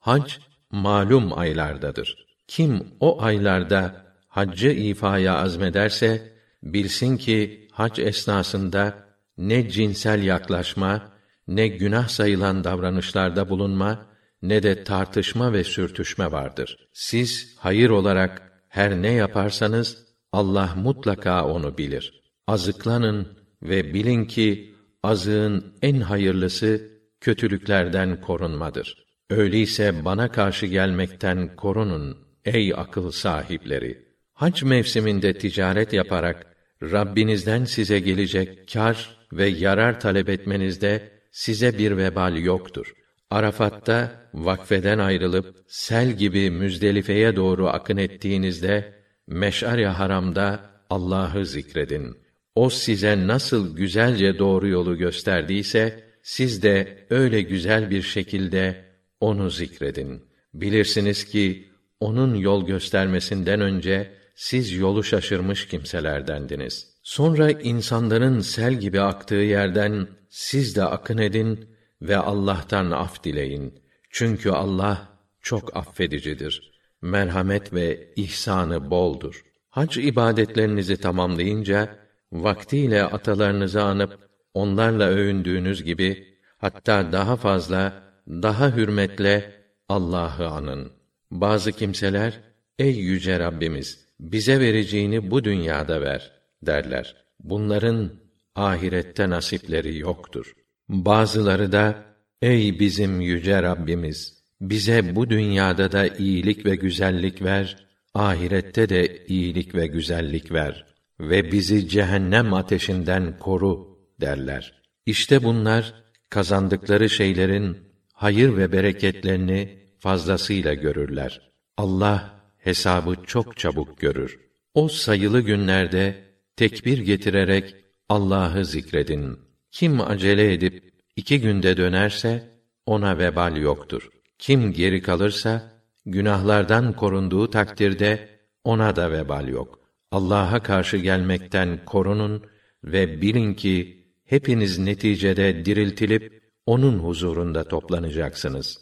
Hac malum aylardadır. Kim o aylarda haccı ifaya azmederse bilsin ki hac esnasında ne cinsel yaklaşma, ne günah sayılan davranışlarda bulunma, ne de tartışma ve sürtüşme vardır. Siz hayır olarak her ne yaparsanız Allah mutlaka onu bilir. Azıklanın ve bilin ki azığın en hayırlısı kötülüklerden korunmadır. Öyleyse bana karşı gelmekten korunun ey akıl sahipleri. Hac mevsiminde ticaret yaparak Rabbinizden size gelecek kar ve yarar talep etmenizde size bir vebal yoktur. Arafat'ta vakfeden ayrılıp sel gibi Müzdelife'ye doğru akın ettiğinizde Meş'ar-i Haram'da Allah'ı zikredin. O size nasıl güzelce doğru yolu gösterdiyse siz de öyle güzel bir şekilde onu zikredin. Bilirsiniz ki onun yol göstermesinden önce siz yolu şaşırmış kimselerdendiniz. Sonra insanların sel gibi aktığı yerden siz de akın edin ve Allah'tan af dileyin. Çünkü Allah çok affedicidir. Merhamet ve ihsanı boldur. Hac ibadetlerinizi tamamlayınca vaktiyle atalarınızı anıp onlarla övündüğünüz gibi hatta daha fazla, daha hürmetle Allah'ı anın. Bazı kimseler ey yüce Rabbimiz bize vereceğini bu dünyada ver derler. Bunların ahirette nasipleri yoktur. Bazıları da ey bizim yüce Rabbimiz bize bu dünyada da iyilik ve güzellik ver, ahirette de iyilik ve güzellik ver ve bizi cehennem ateşinden koru derler. İşte bunlar kazandıkları şeylerin hayır ve bereketlerini fazlasıyla görürler. Allah hesabı çok çabuk görür. O sayılı günlerde tekbir getirerek Allah'ı zikredin. Kim acele edip iki günde dönerse ona vebal yoktur. Kim geri kalırsa günahlardan korunduğu takdirde ona da vebal yok. Allah'a karşı gelmekten korunun ve bilin ki hepiniz neticede diriltilip onun huzurunda toplanacaksınız.